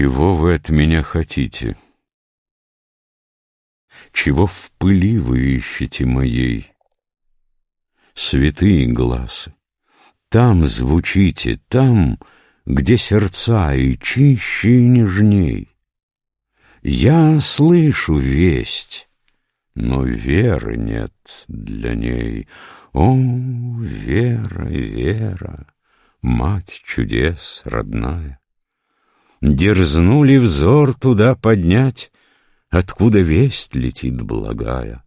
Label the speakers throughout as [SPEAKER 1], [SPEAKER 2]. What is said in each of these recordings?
[SPEAKER 1] Чего вы от меня хотите? Чего в пыли вы ищете моей? Святые глазы, там звучите, там, где сердца и чище, и нежней. Я слышу весть, но веры нет для ней. О, вера, вера, мать чудес родная! Дерзнули взор туда поднять, Откуда весть летит благая.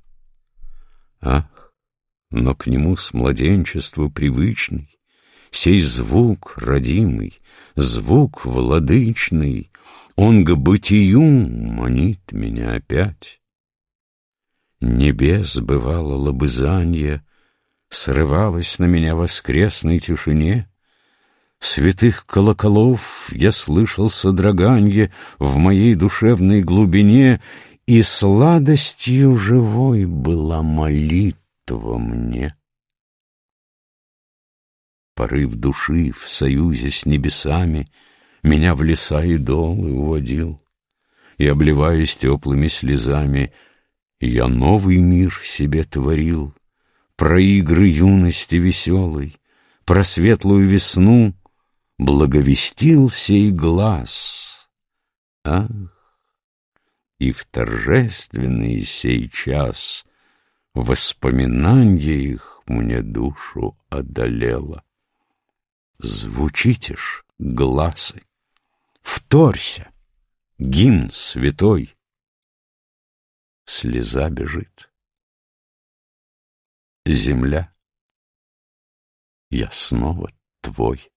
[SPEAKER 1] Ах, но к нему с младенчества привычный Сей звук родимый, звук владычный, Он к бытию манит меня опять. Небес бывало лобызанье, Срывалось на меня воскресной тишине, Святых колоколов я слышал содроганье В моей душевной глубине, И сладостью живой была молитва мне. Порыв души в союзе с небесами Меня в леса и долы уводил, И, обливаясь теплыми слезами, Я новый мир себе творил, Про игры юности веселой, Про светлую весну — благовестил сей глаз. Ах, и в торжественный сей час Воспоминанье их мне душу одолело. Звучите ж, глазы, вторься, гимн святой. Слеза бежит. Земля, я снова твой.